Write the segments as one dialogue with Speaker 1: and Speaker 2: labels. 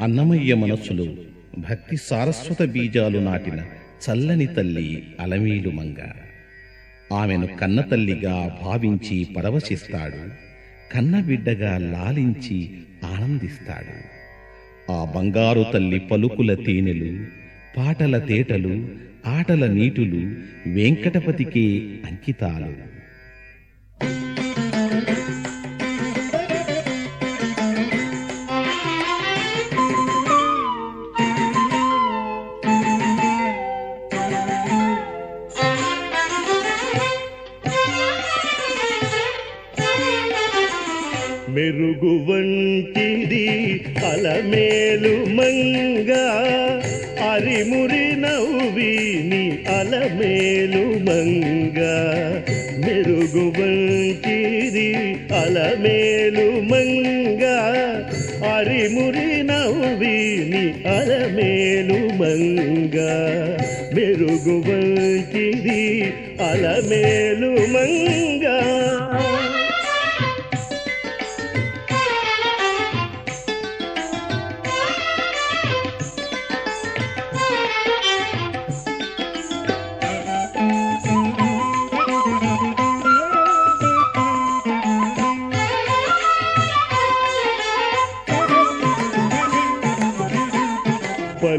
Speaker 1: అన్నమయ్య మనస్సులో భక్తి సారస్వత బీజాలు నాటిన చల్లని తల్లి అలమేలు మంగ. ఆమెను కన్నతల్లిగా భావించి పరవశిస్తాడు కన్నబిడ్డగా లాలించి ఆనందిస్తాడు. ఆ బంగారు తల్లి పలుకుల తేనెలు పాటల తేటలు ఆటల నీటులు వెంకటపతికే అంకితాలు.
Speaker 2: మెరుగు వంటిది అలమేలు మంగ అరిమురి నవ్విని అలమేలు మంగ. మెరుగు వంటిది అలమేలు మంగ అరిమురి నవ్విని అలమేలు మంగ. మెరుగు వంటిది అలమేలు మంగా.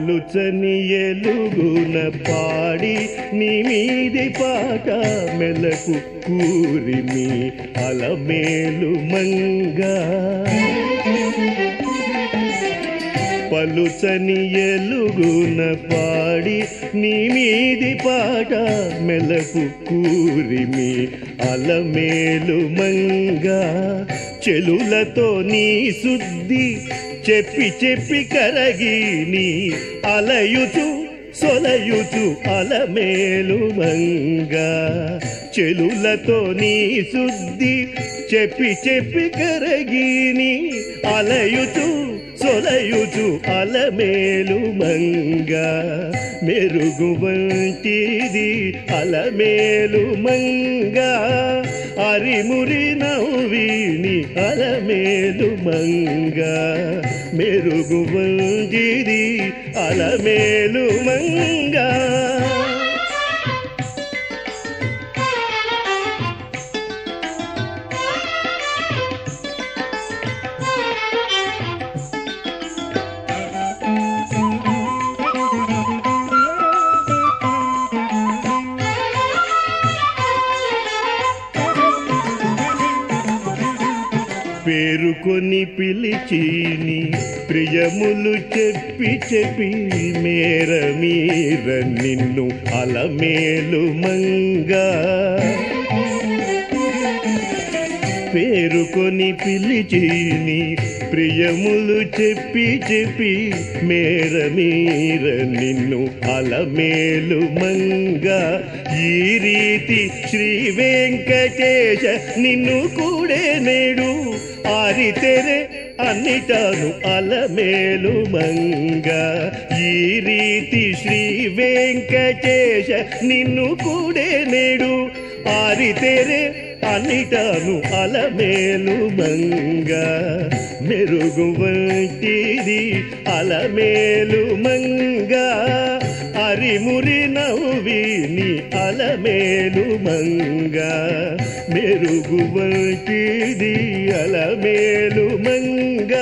Speaker 2: పలుచని ఎలుగున పాడి నీ మీది పాట మెలకు కూరిమి అలమేలు మంగా. పలుచని ఎలుగున పాడి నీ మీది పాట మెలకు కూరిమి అలమేలు మంగా. చెలులతో నీ శుద్ధి చెప్పి చెప్పి కరగి నీ అలయుచు సొలయుచు అలమేలు మంగా. చెలులతో నీ శుద్ధి చెప్పి చెప్పి కరగిని అలయుచు సొలయుచు అలమేలు మంగా. మెరుగు వంటిది అలమేలు మంగా. అరిమురి నవ్విని అలమేలు మంగా. మెరుగు వంటిది అలమేలు పేరుకొని పిలిచిని ప్రియములు చెప్పి చెప్పి మేర మీర నిన్ను అలమేలు మంగా. పేరుకొని పిలిచిని ప్రియములు చెప్పి చెప్పి మేర మీర నిన్ను అలమేలు మంగ. ఈ రీతి శ్రీ వెంకటేశ నిన్ను కూడే నేడు. ఆరితెరే అన్నిటాను అలమేలు మంగ. ఈ రీతి శ్రీ వెంకటేశ నిన్ను కూడే నేడు. ఆరితెరే అన్నిటాను అలమేలు మంగ. మెరుగు వంటిది అలమేలు మంగ. అరిమురి నవ్విని అలమేలు మంగ. మెరుగు వంటిది అలమేలు మంగ.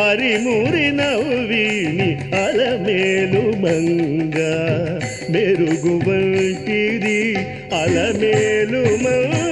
Speaker 2: అరిమురి నవ్విని అలమేలు మంగ. మెరుగు వంటిది అలమేలు మంగ.